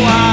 know I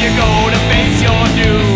you go to face your doom